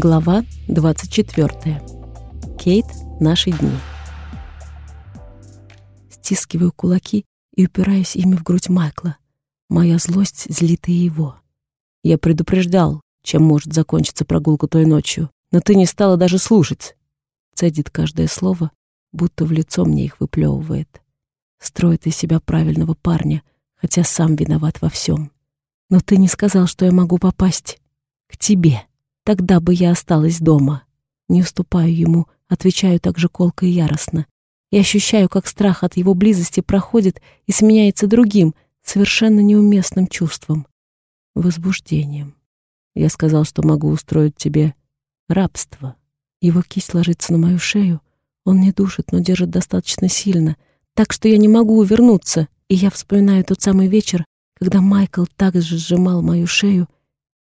Глава 24. Кейт. Наши дни. Стискиваю кулаки и упираюсь ими в грудь Майкла. Моя злость злит и его. Я предупреждал, чем может закончиться прогулка той ночью, но ты не стала даже слушать. Цедит каждое слово, будто в лицо мне их выплевывает. Строит из себя правильного парня, хотя сам виноват во всем. Но ты не сказал, что я могу попасть к тебе. Тогда бы я осталась дома. Не уступаю ему, отвечаю так же колко и яростно. И ощущаю, как страх от его близости проходит и сменяется другим, совершенно неуместным чувством. Возбуждением. Я сказал, что могу устроить тебе рабство. Его кисть ложится на мою шею. Он не душит, но держит достаточно сильно, так что я не могу увернуться. И я вспоминаю тот самый вечер, когда Майкл также сжимал мою шею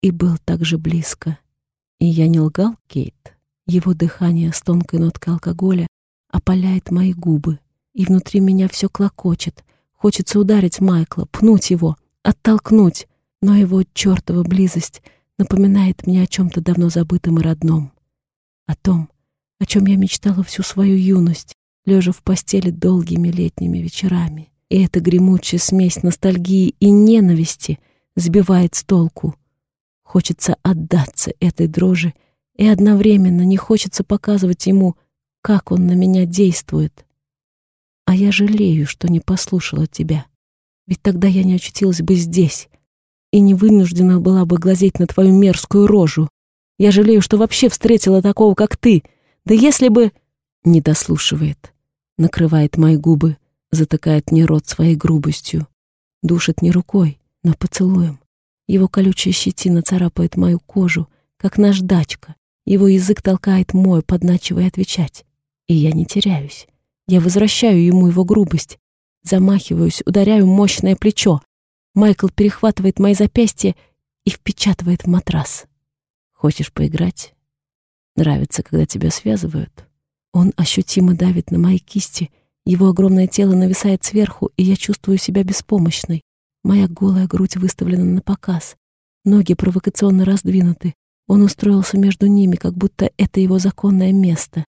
и был так же близко. И я не лгал, Кейт. Его дыхание с тонкой ноткой алкоголя опаляет мои губы, и внутри меня все клокочет. Хочется ударить Майкла, пнуть его, оттолкнуть, но его чертова близость напоминает мне о чем-то давно забытом и родном. О том, о чем я мечтала всю свою юность, лежа в постели долгими летними вечерами. И эта гремучая смесь ностальгии и ненависти сбивает с толку. Хочется отдаться этой дрожи, и одновременно не хочется показывать ему, как он на меня действует. А я жалею, что не послушала тебя. Ведь тогда я не очутилась бы здесь и не вынуждена была бы глазеть на твою мерзкую рожу. Я жалею, что вообще встретила такого, как ты. Да если бы... Не дослушивает. Накрывает мои губы, затыкает мне рот своей грубостью. Душит не рукой, но поцелуем. Его колючая щетина царапает мою кожу, как наждачка. Его язык толкает мой, подначивая отвечать. И я не теряюсь. Я возвращаю ему его грубость. Замахиваюсь, ударяю мощное плечо. Майкл перехватывает мои запястья и впечатывает в матрас. «Хочешь поиграть? Нравится, когда тебя связывают?» Он ощутимо давит на мои кисти, его огромное тело нависает сверху, и я чувствую себя беспомощной. Моя голая грудь выставлена на показ. Ноги провокационно раздвинуты. Он устроился между ними, как будто это его законное место.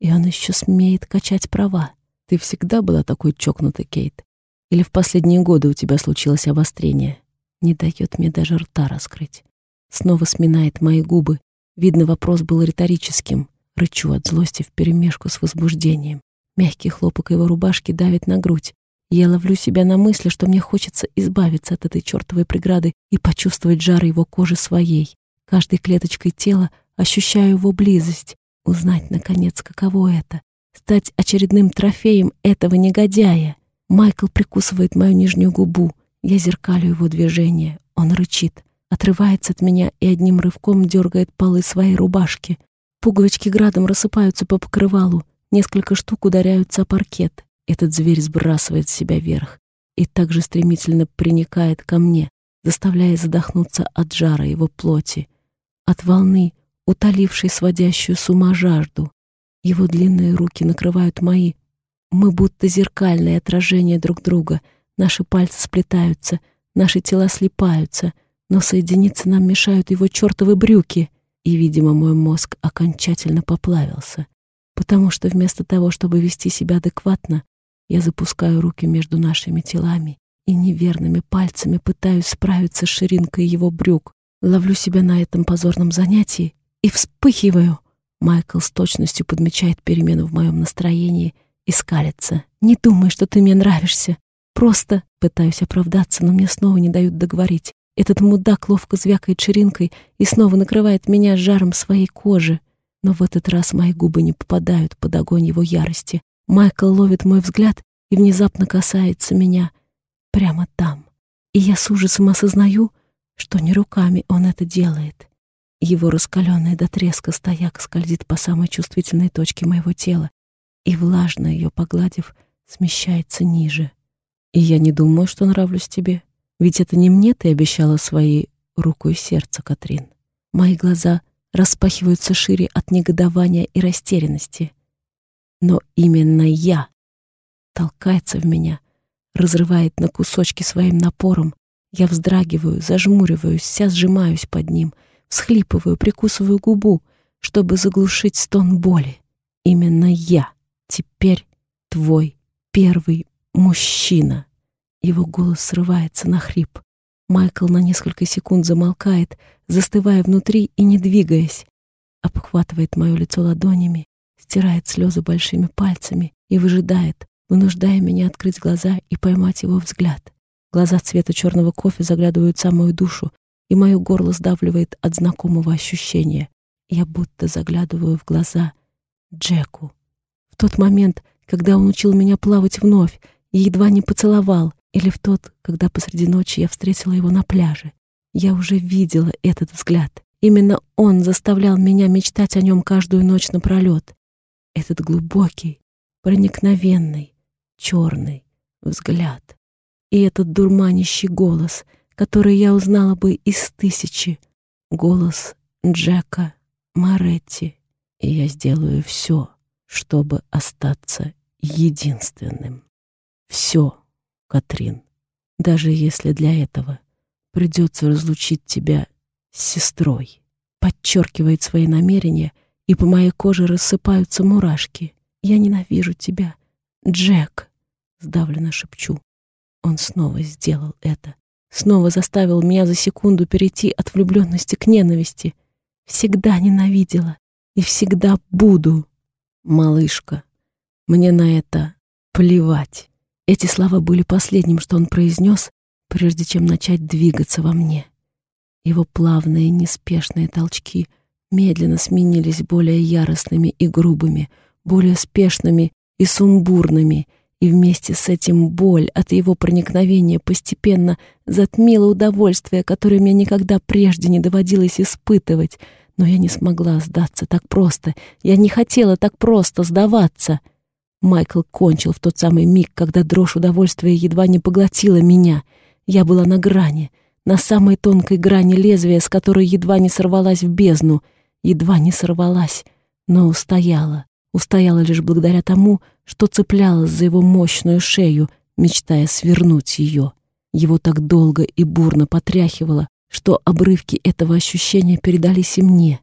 И он еще смеет качать права. Ты всегда была такой чокнутой, Кейт? Или в последние годы у тебя случилось обострение? Не дает мне даже рта раскрыть. Снова сминает мои губы. Видно, вопрос был риторическим. Рычу от злости вперемешку с возбуждением. Мягкий хлопок его рубашки давит на грудь. Я ловлю себя на мысли, что мне хочется избавиться от этой чертовой преграды и почувствовать жар его кожи своей. Каждой клеточкой тела ощущаю его близость. Узнать, наконец, каково это. Стать очередным трофеем этого негодяя. Майкл прикусывает мою нижнюю губу. Я зеркалю его движение. Он рычит, отрывается от меня и одним рывком дергает полы своей рубашки. Пуговички градом рассыпаются по покрывалу. Несколько штук ударяются о паркет. Этот зверь сбрасывает себя вверх и также стремительно приникает ко мне, заставляя задохнуться от жара его плоти, от волны, утолившей сводящую с ума жажду. Его длинные руки накрывают мои. Мы будто зеркальное отражение друг друга. Наши пальцы сплетаются, наши тела слипаются, но соединиться нам мешают его чертовы брюки. И, видимо, мой мозг окончательно поплавился, потому что вместо того, чтобы вести себя адекватно, я запускаю руки между нашими телами и неверными пальцами пытаюсь справиться с ширинкой его брюк. Ловлю себя на этом позорном занятии и вспыхиваю. Майкл с точностью подмечает перемену в моем настроении и скалится. «Не думай, что ты мне нравишься. Просто пытаюсь оправдаться, но мне снова не дают договорить. Этот мудак ловко звякает ширинкой и снова накрывает меня жаром своей кожи. Но в этот раз мои губы не попадают под огонь его ярости. Майкл ловит мой взгляд и внезапно касается меня прямо там. И я с ужасом осознаю, что не руками он это делает. Его раскаленная до треска стояк скользит по самой чувствительной точке моего тела и, влажно ее погладив, смещается ниже. И я не думаю, что нравлюсь тебе. Ведь это не мне ты обещала своей руку и сердце, Катрин. Мои глаза распахиваются шире от негодования и растерянности. Но именно я толкается в меня, разрывает на кусочки своим напором. Я вздрагиваю, зажмуриваюсь, вся сжимаюсь под ним, всхлипываю, прикусываю губу, чтобы заглушить стон боли. Именно я теперь твой первый мужчина. Его голос срывается на хрип. Майкл на несколько секунд замолкает, застывая внутри и не двигаясь. Обхватывает мое лицо ладонями, стирает слезы большими пальцами и выжидает, вынуждая меня открыть глаза и поймать его взгляд. Глаза цвета черного кофе заглядывают в самую душу, и мое горло сдавливает от знакомого ощущения. Я будто заглядываю в глаза Джеку. В тот момент, когда он учил меня плавать вновь и едва не поцеловал, или в тот, когда посреди ночи я встретила его на пляже. Я уже видела этот взгляд. Именно он заставлял меня мечтать о нем каждую ночь напролет. Этот глубокий, проникновенный, черный взгляд. И этот дурманящий голос, который я узнала бы из тысячи. Голос Джека Моретти. И я сделаю все, чтобы остаться единственным. Все, Катрин, даже если для этого придется разлучить тебя с сестрой. Подчеркивает свои намерения, и по моей коже рассыпаются мурашки. Я ненавижу тебя, Джек, сдавленно шепчу. Он снова сделал это. Снова заставил меня за секунду перейти от влюбленности к ненависти. Всегда ненавидела и всегда буду. Малышка, мне на это плевать. Эти слова были последним, что он произнес, прежде чем начать двигаться во мне. Его плавные, неспешные толчки медленно сменились более яростными и грубыми, более спешными и сумбурными, и вместе с этим боль от его проникновения постепенно затмила удовольствие, которое мне никогда прежде не доводилось испытывать. Но я не смогла сдаться так просто. Я не хотела так просто сдаваться. Майкл кончил в тот самый миг, когда дрожь удовольствия едва не поглотила меня. Я была на грани, на самой тонкой грани лезвия, с которой едва не сорвалась в бездну. Едва не сорвалась, но устояла. Устояла лишь благодаря тому, что цеплялась за его мощную шею, мечтая свернуть ее. Его так долго и бурно потряхивало, что обрывки этого ощущения передались и мне.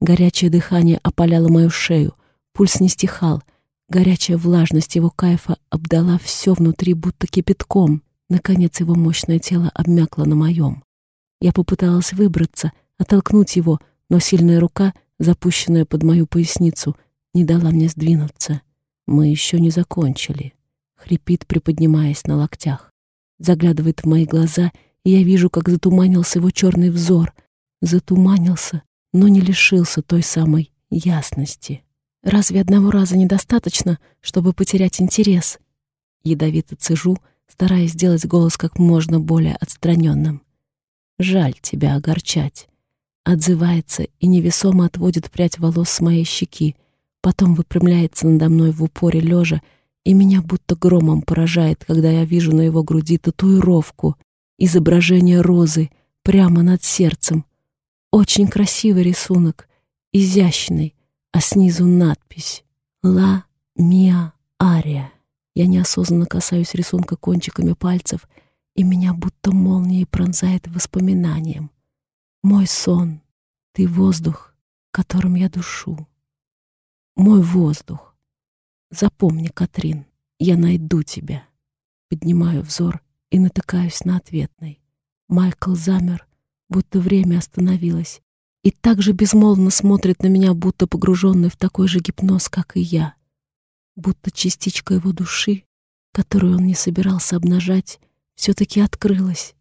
Горячее дыхание опаляло мою шею, пульс не стихал — Горячая влажность его кайфа обдала все внутри будто кипятком. Наконец его мощное тело обмякло на моем. Я попыталась выбраться, оттолкнуть его, но сильная рука, запущенная под мою поясницу, не дала мне сдвинуться. Мы еще не закончили. Хрипит, приподнимаясь на локтях. Заглядывает в мои глаза, и я вижу, как затуманился его черный взор. Затуманился, но не лишился той самой ясности. Разве одного раза недостаточно, чтобы потерять интерес? Ядовито цежу, стараясь сделать голос как можно более отстраненным. «Жаль тебя огорчать», — отзывается и невесомо отводит прядь волос с моей щеки, потом выпрямляется надо мной в упоре лежа, и меня будто громом поражает, когда я вижу на его груди татуировку, изображение розы прямо над сердцем. Очень красивый рисунок, изящный, а снизу надпись «Ла Миа Ария». Я неосознанно касаюсь рисунка кончиками пальцев, и меня будто молнией пронзает воспоминанием. Мой сон, ты воздух, которым я душу. Мой воздух. Запомни, Катрин, я найду тебя. Поднимаю взор и натыкаюсь на ответный. Майкл замер, будто время остановилось, и так же безмолвно смотрит на меня, будто погруженный в такой же гипноз, как и я. Будто частичка его души, которую он не собирался обнажать, все-таки открылась,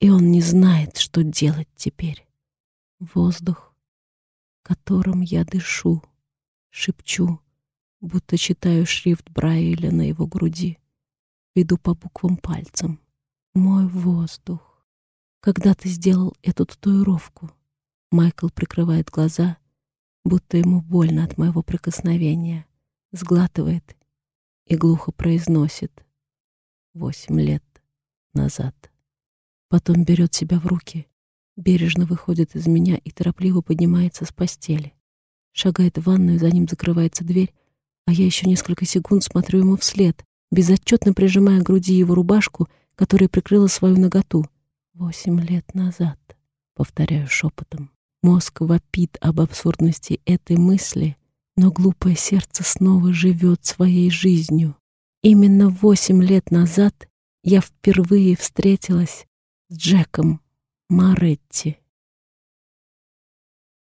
и он не знает, что делать теперь. Воздух, которым я дышу, шепчу, будто читаю шрифт Брайля на его груди, веду по буквам пальцем. Мой воздух. Когда ты сделал эту татуировку? Майкл прикрывает глаза, будто ему больно от моего прикосновения, сглатывает и глухо произносит «Восемь лет назад». Потом берет себя в руки, бережно выходит из меня и торопливо поднимается с постели. Шагает в ванную, за ним закрывается дверь, а я еще несколько секунд смотрю ему вслед, безотчетно прижимая к груди его рубашку, которая прикрыла свою наготу. Восемь лет назад, повторяю шепотом. Мозг вопит об абсурдности этой мысли, но глупое сердце снова живет своей жизнью. Именно восемь лет назад я впервые встретилась с Джеком Маретти.